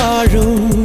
家人。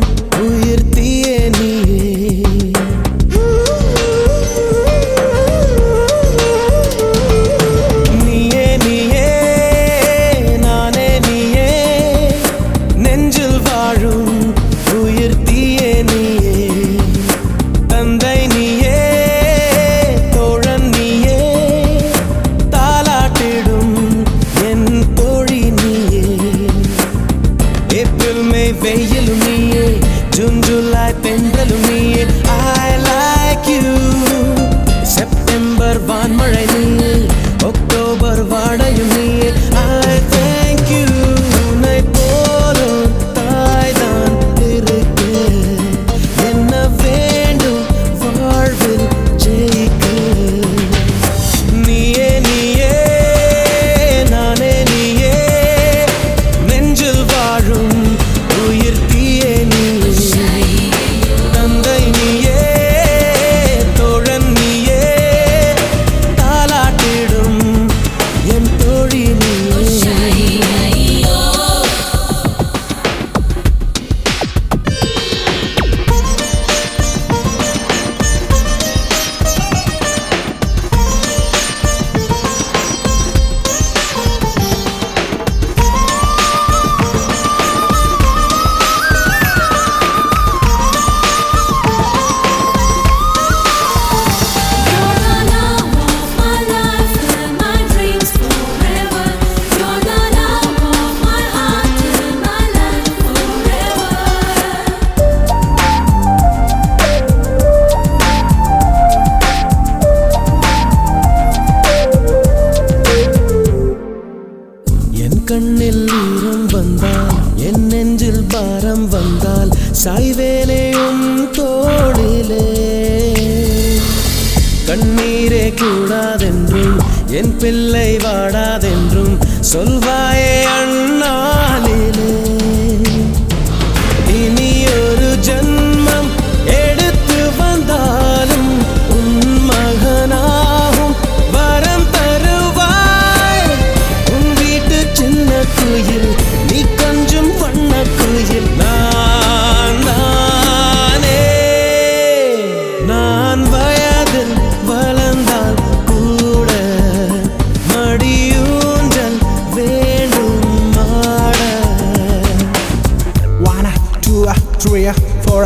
சாய்வேனேயும் தோளிலே. கண்ணீரே கூடாதென்றும் என் பிள்ளை வாடாதென்றும் சொல்வாய் நான் வயதில் வளர்ந்தால் கூட மடியூன்றல் வேண்டும் மாட One, two, three, four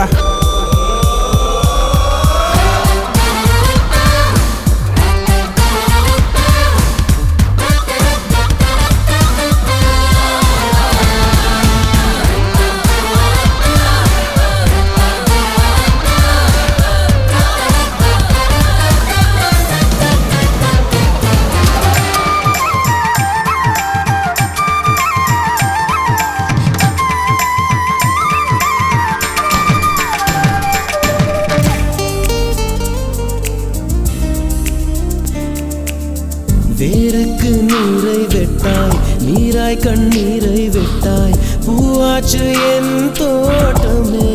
வேருக்கு நீரை வெட்டாய் நீராய் கண்ணீரை வெட்டாய் பூவாச்சு என் தோட்டமே.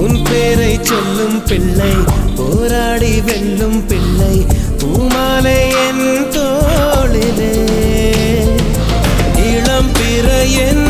உன் பேரை சொல்லும் பிள்ளை போராடி வெல்லும் பிள்ளை பூமாலை என் தோளிலே. இளம் பிற என்